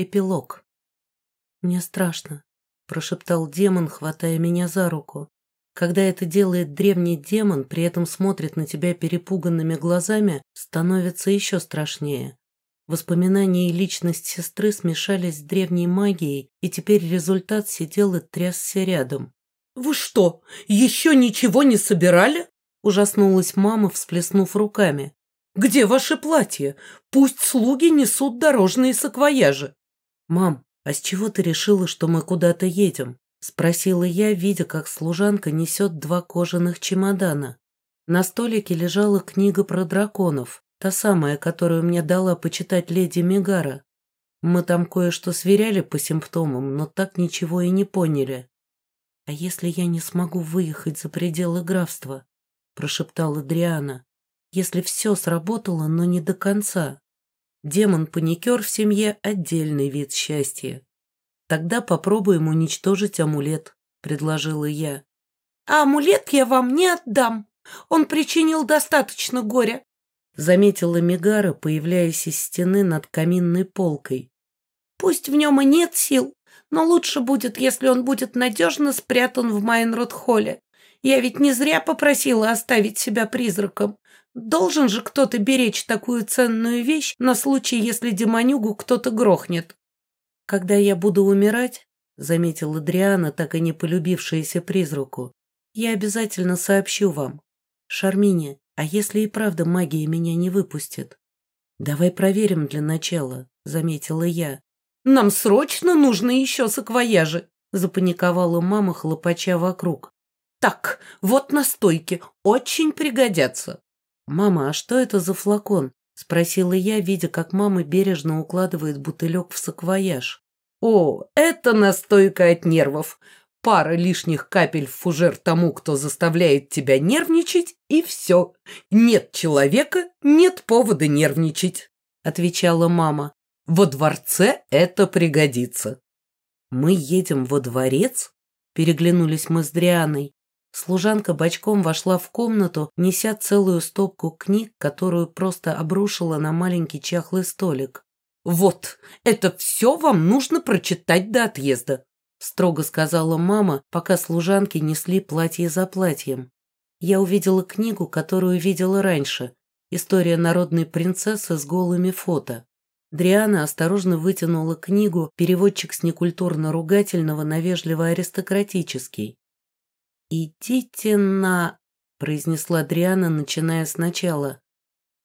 Эпилог. «Мне страшно», – прошептал демон, хватая меня за руку. Когда это делает древний демон, при этом смотрит на тебя перепуганными глазами, становится еще страшнее. Воспоминания и личность сестры смешались с древней магией, и теперь результат сидел и трясся рядом. «Вы что, еще ничего не собирали?» – ужаснулась мама, всплеснув руками. «Где ваше платье? Пусть слуги несут дорожные саквояжи». «Мам, а с чего ты решила, что мы куда-то едем?» – спросила я, видя, как служанка несет два кожаных чемодана. На столике лежала книга про драконов, та самая, которую мне дала почитать леди Мегара. Мы там кое-что сверяли по симптомам, но так ничего и не поняли. «А если я не смогу выехать за пределы графства?» – прошептала Дриана. «Если все сработало, но не до конца». Демон-паникер в семье – отдельный вид счастья. Тогда попробуем уничтожить амулет, предложила я. А амулет я вам не отдам. Он причинил достаточно горя, заметила Мегара, появляясь из стены над каминной полкой. Пусть в нем и нет сил, но лучше будет, если он будет надежно спрятан в Майнрод-холле. Я ведь не зря попросила оставить себя призраком. Должен же кто-то беречь такую ценную вещь на случай, если демонюгу кто-то грохнет. Когда я буду умирать, заметила Дриана, так и не полюбившаяся призраку, я обязательно сообщу вам. Шармине, а если и правда магия меня не выпустит? Давай проверим для начала, заметила я. Нам срочно нужно еще саквояжи, запаниковала мама, хлопача вокруг. Так, вот настойки, очень пригодятся. «Мама, а что это за флакон?» – спросила я, видя, как мама бережно укладывает бутылек в саквояж. «О, это настойка от нервов. Пара лишних капель в фужер тому, кто заставляет тебя нервничать, и все. Нет человека, нет повода нервничать», – отвечала мама. «Во дворце это пригодится». «Мы едем во дворец?» – переглянулись мы с Дрианой. Служанка бочком вошла в комнату, неся целую стопку книг, которую просто обрушила на маленький чахлый столик. «Вот, это все вам нужно прочитать до отъезда», строго сказала мама, пока служанки несли платье за платьем. Я увидела книгу, которую видела раньше. История народной принцессы с голыми фото. Дриана осторожно вытянула книгу, переводчик с некультурно-ругательного на вежливо-аристократический. «Идите на...» – произнесла Дриана, начиная сначала.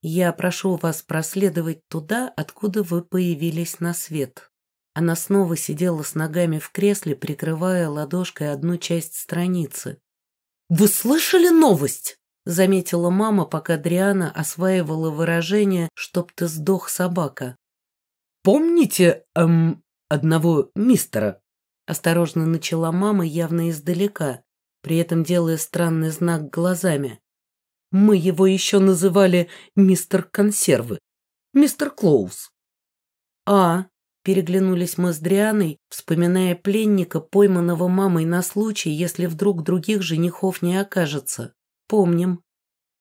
«Я прошу вас проследовать туда, откуда вы появились на свет». Она снова сидела с ногами в кресле, прикрывая ладошкой одну часть страницы. «Вы слышали новость?» – заметила мама, пока Дриана осваивала выражение «чтоб ты сдох, собака». «Помните, эм, одного мистера?» – осторожно начала мама явно издалека при этом делая странный знак глазами. Мы его еще называли мистер Консервы, мистер Клоус. А, переглянулись мы с Дрианой, вспоминая пленника, пойманного мамой на случай, если вдруг других женихов не окажется. Помним.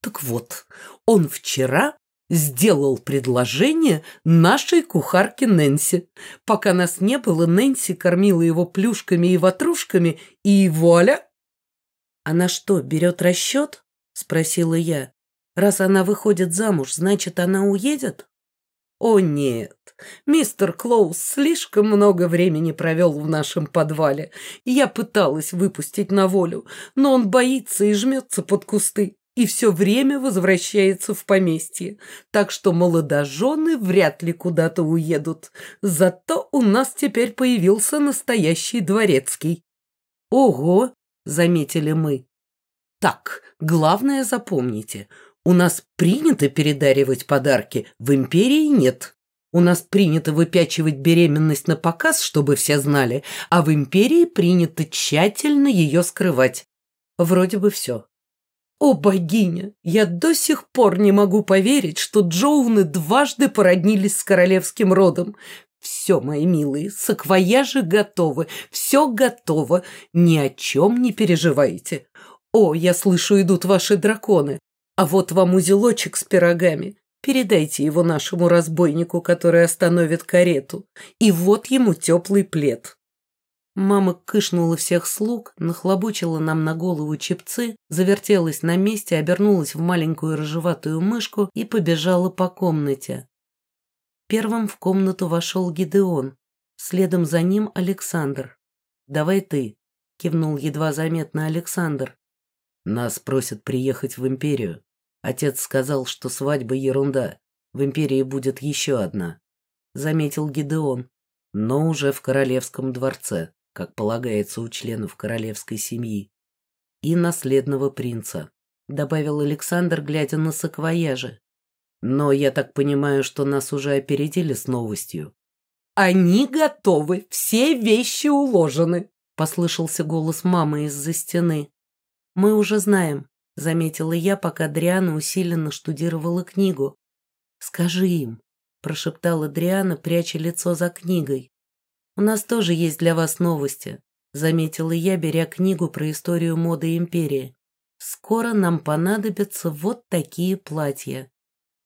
Так вот, он вчера сделал предложение нашей кухарке Нэнси. Пока нас не было, Нэнси кормила его плюшками и ватрушками, и вуаля, «Она что, берет расчет?» – спросила я. «Раз она выходит замуж, значит, она уедет?» «О нет, мистер Клоус слишком много времени провел в нашем подвале. Я пыталась выпустить на волю, но он боится и жмется под кусты и все время возвращается в поместье, так что молодожены вряд ли куда-то уедут. Зато у нас теперь появился настоящий дворецкий». «Ого!» Заметили мы. Так, главное запомните, у нас принято передаривать подарки, в империи нет. У нас принято выпячивать беременность на показ, чтобы все знали, а в империи принято тщательно ее скрывать. Вроде бы все. О, богиня, я до сих пор не могу поверить, что Джоуны дважды породнились с королевским родом. Все, мои милые, саквояжи готовы, все готово, ни о чем не переживайте. О, я слышу, идут ваши драконы. А вот вам узелочек с пирогами. Передайте его нашему разбойнику, который остановит карету. И вот ему теплый плед». Мама кышнула всех слуг, нахлобучила нам на голову чепцы, завертелась на месте, обернулась в маленькую рыжеватую мышку и побежала по комнате. Первым в комнату вошел Гидеон, следом за ним Александр. «Давай ты», — кивнул едва заметно Александр. «Нас просят приехать в Империю. Отец сказал, что свадьба ерунда. В Империи будет еще одна», — заметил Гидеон, «но уже в Королевском дворце» как полагается у членов королевской семьи, и наследного принца, добавил Александр, глядя на саквояжи. Но я так понимаю, что нас уже опередили с новостью. «Они готовы, все вещи уложены», — послышался голос мамы из-за стены. «Мы уже знаем», — заметила я, пока Дриана усиленно штудировала книгу. «Скажи им», — прошептала Дриана, пряча лицо за книгой. «У нас тоже есть для вас новости», — заметила я, беря книгу про историю моды империи. «Скоро нам понадобятся вот такие платья».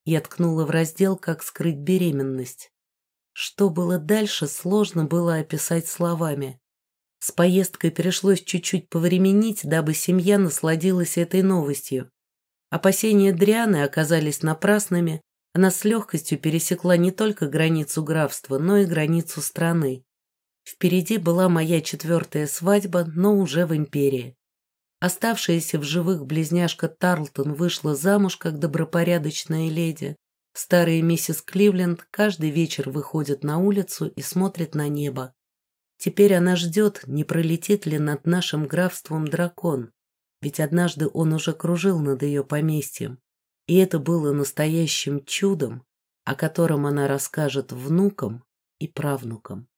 Я ткнула в раздел «Как скрыть беременность». Что было дальше, сложно было описать словами. С поездкой пришлось чуть-чуть повременить, дабы семья насладилась этой новостью. Опасения Дрианы оказались напрасными, она с легкостью пересекла не только границу графства, но и границу страны. Впереди была моя четвертая свадьба, но уже в империи. Оставшаяся в живых близняшка Тарлтон вышла замуж как добропорядочная леди. Старая миссис Кливленд каждый вечер выходит на улицу и смотрит на небо. Теперь она ждет, не пролетит ли над нашим графством дракон, ведь однажды он уже кружил над ее поместьем, и это было настоящим чудом, о котором она расскажет внукам и правнукам.